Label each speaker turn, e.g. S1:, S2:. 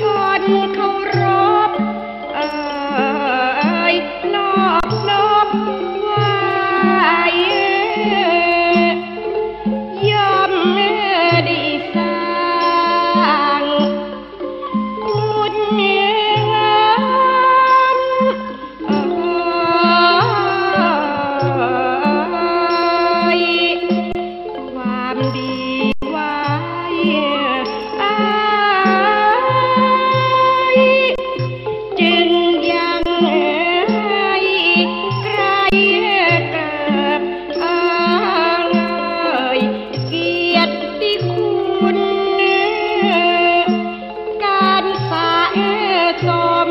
S1: ชนเขาร